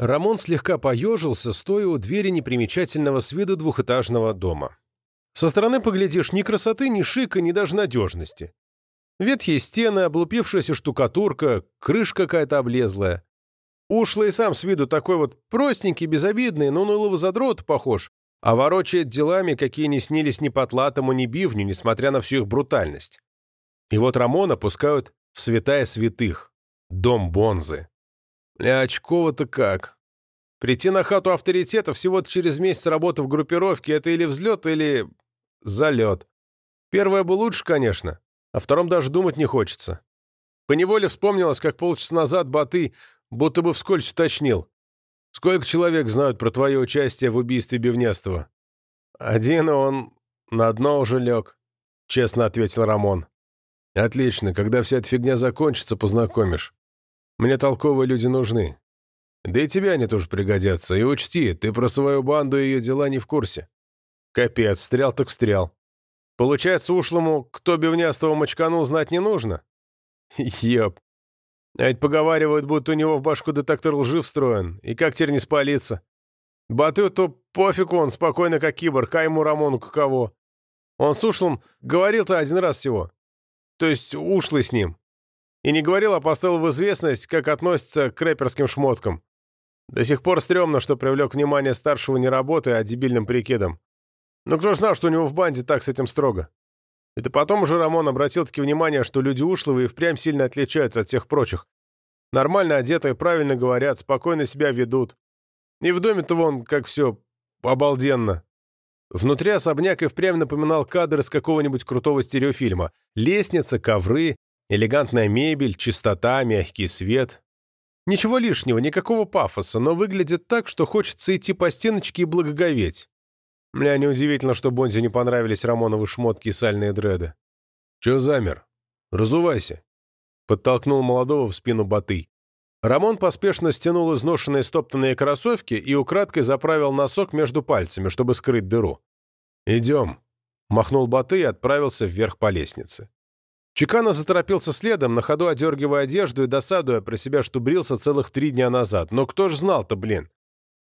Рамон слегка поежился, стоя у двери непримечательного с виду двухэтажного дома. Со стороны поглядишь, ни красоты, ни шика, ни даже надежности. Ветхие стены, облупившаяся штукатурка, крыша какая-то облезлая. Ушлый сам с виду такой вот простенький, безобидный, но унылого задрот похож, а ворочает делами, какие не снились ни потлатому, ни бивню, несмотря на всю их брутальность. И вот Рамона пускают в святая святых, дом Бонзы. Ля, очково-то как. Прийти на хату авторитета всего-то через месяц работы в группировке — это или взлет, или залет. Первое бы лучше, конечно, а втором даже думать не хочется. Поневоле вспомнилось, как полчаса назад Баты будто бы вскользь уточнил. «Сколько человек знают про твое участие в убийстве Бивнестова?» «Один он на дно уже лег», — честно ответил Рамон. «Отлично, когда вся эта фигня закончится, познакомишь. Мне толковые люди нужны. Да и тебе они тоже пригодятся. И учти, ты про свою банду и ее дела не в курсе. Капец, встрял так встрял. Получается, ушлому, кто бивнястого мочканул, знать не нужно? Ёп. А ведь поговаривают, будто у него в башку детектор лжи встроен. И как теперь не спалиться? Бату то пофиг он, спокойно как киборг, а ему Рамону каково. Он с ушлым говорил-то один раз всего. То есть ушлый с ним. И не говорил, а поставил в известность, как относится к рэперским шмоткам. До сих пор стрёмно, что привлек внимание старшего не работой, а дебильным прикидом. Но кто ж знал, что у него в банде так с этим строго? Это потом уже Рамон обратил-таки внимание, что люди ушлые и впрямь сильно отличаются от всех прочих. Нормально одетые, правильно говорят, спокойно себя ведут. И в доме-то вон, как все обалденно. Внутри особняк и впрямь напоминал кадр из какого-нибудь крутого стереофильма. Лестница, ковры, элегантная мебель, чистота, мягкий свет. Ничего лишнего, никакого пафоса, но выглядит так, что хочется идти по стеночке и благоговеть. Мне неудивительно, что Бонзе не понравились Рамоновы шмотки и сальные дреды. «Чё замер? Разувайся!» Подтолкнул молодого в спину Баты. Рамон поспешно стянул изношенные стоптанные кроссовки и украдкой заправил носок между пальцами, чтобы скрыть дыру. «Идем!» — махнул Баты и отправился вверх по лестнице. Чекана заторопился следом, на ходу одергивая одежду и досадуя про себя, что брился целых три дня назад. Но кто ж знал-то, блин?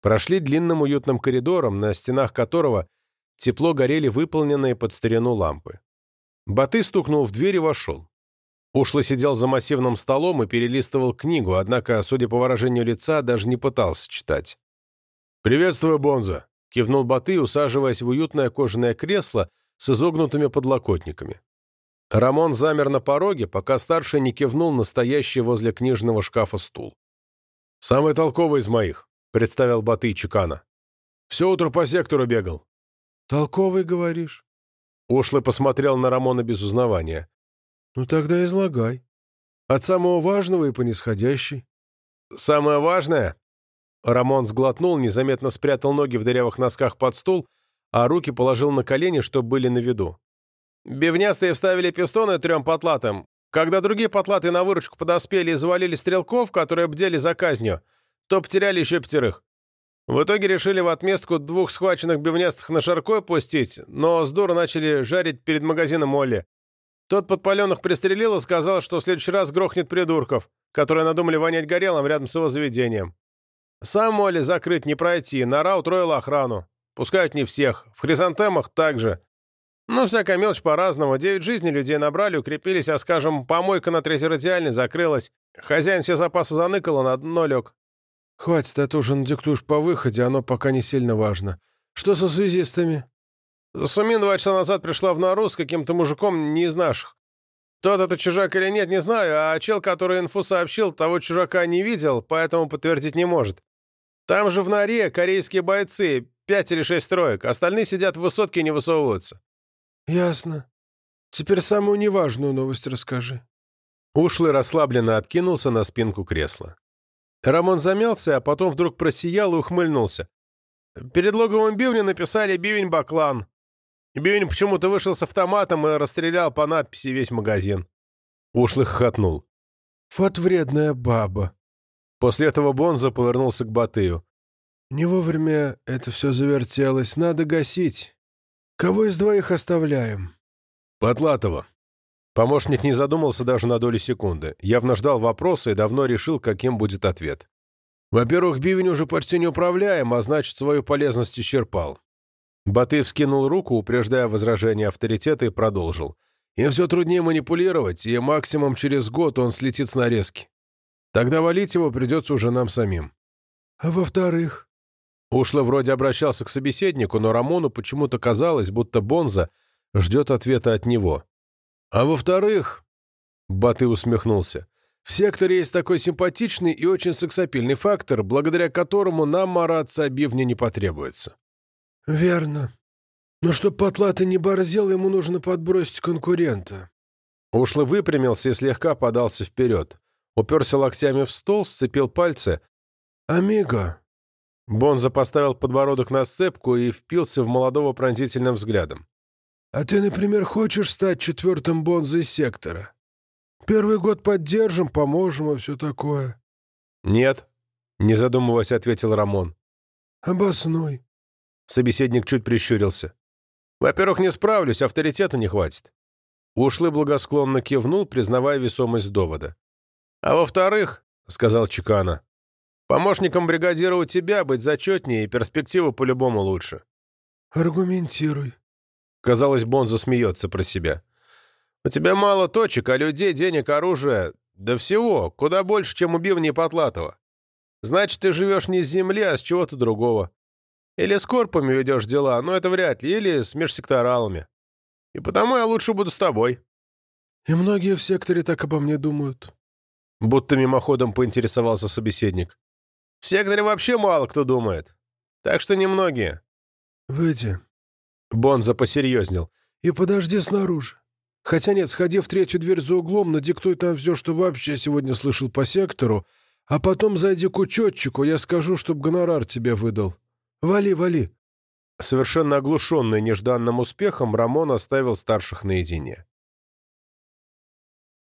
Прошли длинным уютным коридором, на стенах которого тепло горели выполненные под старину лампы. Баты стукнул в дверь и вошел. Ушло сидел за массивным столом и перелистывал книгу, однако, судя по выражению лица, даже не пытался читать. «Приветствую, Бонза!» — кивнул Баты, усаживаясь в уютное кожаное кресло с изогнутыми подлокотниками. Рамон замер на пороге, пока старший не кивнул настоящий возле книжного шкафа стул. «Самый толковый из моих», — представил Баты Чекана. «Все утро по сектору бегал». «Толковый, говоришь?» Ушлый посмотрел на Рамона без узнавания. «Ну тогда излагай. От самого важного и по нисходящей». «Самое важное?» Рамон сглотнул, незаметно спрятал ноги в дырявых носках под стул, а руки положил на колени, чтобы были на виду. Бивнястые вставили пистоны трем потлатым. Когда другие потлаты на выручку подоспели и завалили стрелков, которые бдели за казнью, то потеряли еще пятерых. В итоге решили в отместку двух схваченных бивнястых на шаркой пустить, но с начали жарить перед магазином Молли. Тот подпаленных пристрелил и сказал, что в следующий раз грохнет придурков, которые надумали вонять горелым рядом с его заведением. Сам Молли закрыть не пройти, нора утроила охрану. Пускают не всех. В хризантемах также. Ну, всякая мелочь по-разному. Девять жизней людей набрали, укрепились, а, скажем, помойка на третьей радиальной закрылась. Хозяин все запасы заныкал, на дно лег. Хватит, а то уже надиктуешь по выходе, оно пока не сильно важно. Что со связистами? Сумин два часа назад пришла в нору с каким-то мужиком не из наших. Тот это чужак или нет, не знаю, а чел, который инфу сообщил, того чужака не видел, поэтому подтвердить не может. Там же в норе корейские бойцы, пять или шесть троек, остальные сидят в высотке и не высовываются. «Ясно. Теперь самую неважную новость расскажи». Ушлый расслабленно откинулся на спинку кресла. Рамон замялся, а потом вдруг просиял и ухмыльнулся. Перед логовым бивнем написали «Бивень Баклан». Бивень почему-то вышел с автоматом и расстрелял по надписи весь магазин. Ушлый хохотнул. «Вот вредная баба». После этого Бонза повернулся к Батыю. «Не вовремя это все завертелось. Надо гасить. Кого из двоих оставляем?» «Потлатова». Помощник не задумался даже на долю секунды. Явно ждал вопроса и давно решил, каким будет ответ. Во-первых, бивень уже почти неуправляем, а значит, свою полезность исчерпал. Баты вскинул руку, упреждая возражение авторитета, и продолжил. Им все труднее манипулировать, и максимум через год он слетит с нарезки. Тогда валить его придется уже нам самим. А во-вторых? Ушло вроде обращался к собеседнику, но Рамону почему-то казалось, будто Бонза ждет ответа от него. А во-вторых, Баты усмехнулся, в секторе есть такой симпатичный и очень сексапильный фактор, благодаря которому нам мараться о бивне не потребуется. «Верно. Но чтоб потлатый не борзел, ему нужно подбросить конкурента». Ушло выпрямился и слегка подался вперед. Уперся локтями в стол, сцепил пальцы. «Амиго!» Бонза поставил подбородок на сцепку и впился в молодого пронзительным взглядом. «А ты, например, хочешь стать четвертым Бонзой сектора? Первый год поддержим, поможем и все такое». «Нет», — не задумываясь, ответил Рамон. «Обоснуй». Собеседник чуть прищурился. «Во-первых, не справлюсь, авторитета не хватит». Ушлый благосклонно кивнул, признавая весомость довода. «А во-вторых», — сказал Чекана, — «помощником бригадира у тебя быть зачетнее и перспектива по-любому лучше». «Аргументируй». Казалось, Бонза смеется про себя. «У тебя мало точек, а людей, денег, оружия, да всего, куда больше, чем у Бивни Потлатова. Значит, ты живешь не с земли, а с чего-то другого. Или с корпами ведешь дела, но это вряд ли, или с межсекторалами. И потому я лучше буду с тобой». «И многие в секторе так обо мне думают». Будто мимоходом поинтересовался собеседник. «В секторе вообще мало кто думает. Так что немногие». «Выйди». Бонза посерьезнел. «И подожди снаружи. Хотя нет, сходи в третью дверь за углом, надиктуй там все, что вообще сегодня слышал по сектору, а потом зайди к учетчику, я скажу, чтоб гонорар тебе выдал. Вали, вали». Совершенно оглушенный нежданным успехом, Рамон оставил старших наедине.